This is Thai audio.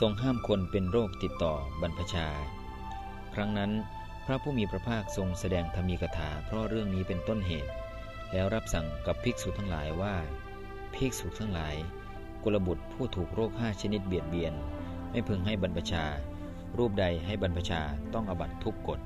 ทรงห้ามคนเป็นโรคติดต่อบรรพชา ครั้งนั้นพระผู้มีพระภาคทรงแสดงธรรมีกถาเพราะเรื่องนี้เป็นต้นเหตุ แล้วรับสั่งกับภิกษุทั้งหลายว่า ภิกษุทั้งหลายกุลบุตรผู้ถูกโรคห้าชนิดเบียดเบียน ไม่พึงให้บรรพชา รูปใดให้บรรพชาต้องอบัตทุกกฎ